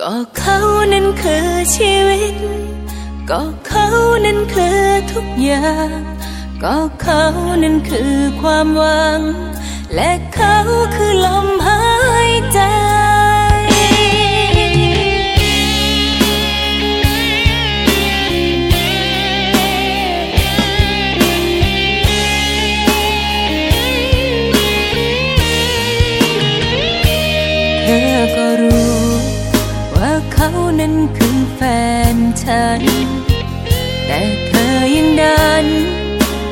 ก็เขานั้นคือชีวิต ก็เขานั้นคือทุกอย่าง ก็เขานั้นคือความหวัง และเขาคือลมหาย คือแฟนฉัน แต่เธอยังดัน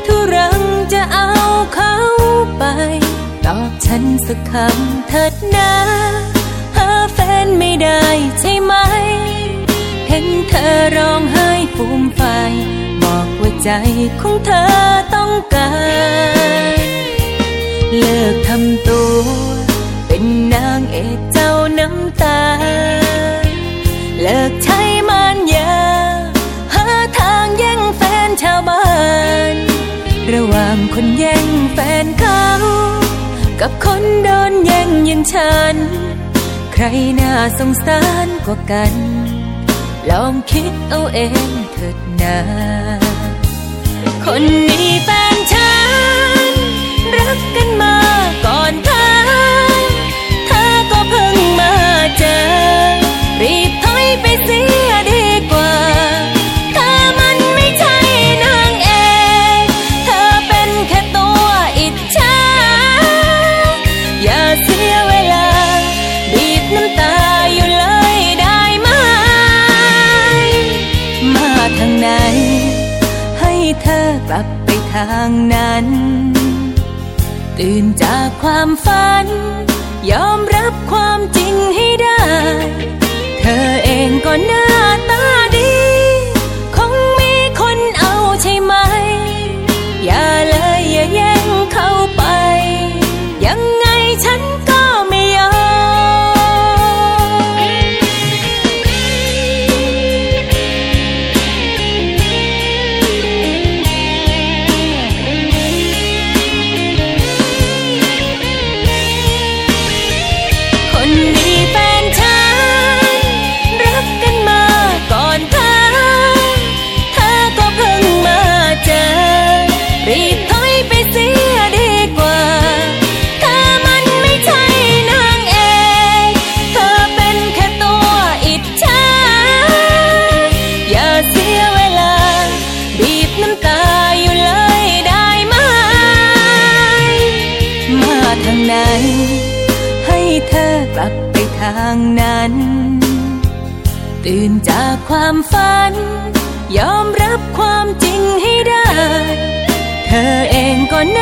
ทุรังจะเอาเขาไป ตอบฉันสักคำเถิดนะหาแฟนไม่ได้ใช่ไหม เห็นเธอร้องไห้ฟูมไฟ บอกว่าใจของเธอต้องการ เลิกทำตัว นเขา กับคนโดนแย่งอยังฉัน ใครน่าสงสารกว่ากัน ลองคิดเอาเองเถิดนาคนนี้แฟนฉัน รักกันมาก่อนเธอเธอก็เพิ่งมาเจอ รีบถอยไปสี ลับไปทางนั้น ตื่นจากความฝัน ยอมรับความจริงให้ได้ เธอเองก็หน้าตาางนั้น ตื่นจากความฝัน ยอมรับความจริงให้ได้ เธอเองก็น้า